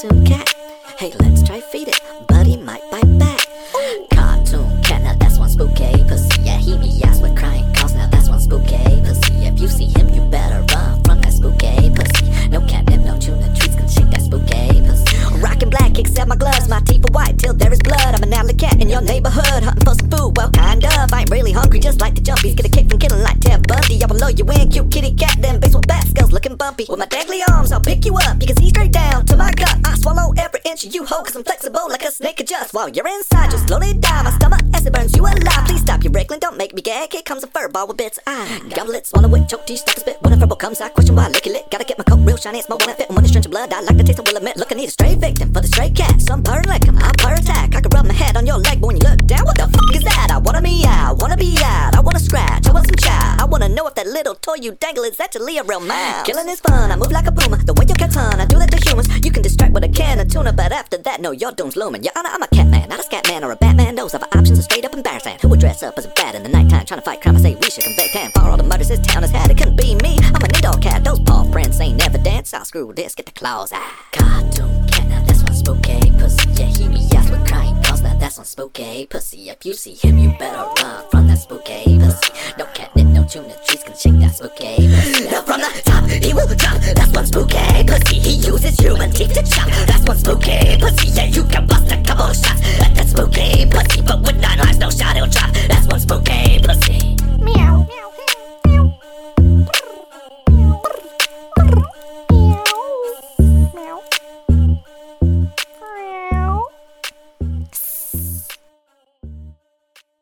cartoon cat. Hey, let's try feed it. Buddy might bite back. Ooh. Cartoon cat, now that's one spooky pussy. Yeah, he meows with crying calls. Now that's one spooky pussy. If you see him, you better run from that spooky pussy. No catnip, no tuna treats can shake that spooky pussy. Rockin' black, except my gloves. My teeth are white till there is blood. I'm an alley cat in your neighborhood, hunting for some food. Well, kind of. I ain't really hungry, just like the jumpies. Get a kick from killing like Ted Bundy. I will blow you in, cute kitty cat. Then baseball bat skills looking bumpy. With my dangly arms, I'll pick you up. You can see straight down to my cause I'm flexible like a snake adjust. While you're inside, just slowly die. My stomach as it burns you alive. Please stop your wriggling, don't make me gag. Here comes a fur ball with bits. I gobble it, swallow it, choke teeth, stuff a spit. When a verbal comes, I question why I lick it. Gotta get my coat real shiny, it's my one fit. And when it's drenched blood, I like the taste, I will admit. Look, I need a stray victim for the stray cat. Some purr like I purr attack. I can rub my head on your leg, but when you look down, what the fuck is that? I wanna out, wanna be out, I wanna scratch, I want some chow. I wanna know if that little toy you dangle is actually a real mouse. Killing is fun, I move like a puma. The way you cat's on, I do that to humans. But after that, no, your doom's looming. Your honor, I'm a cat man, not a scat man or a Batman. Those other options are straight up embarrassing. Who would dress up as a bat in the nighttime trying to fight crime? I say we should convict him for all the murders this town has had. It couldn't be me. I'm a an indoor cat. Those paw prints ain't evidence. I'll screw this, get the claws out. Cartoon cat, now that's one spooky pussy. Yeah, he be ass with crying cause now that's one spooky pussy. If you see him, you better run. yeah, you can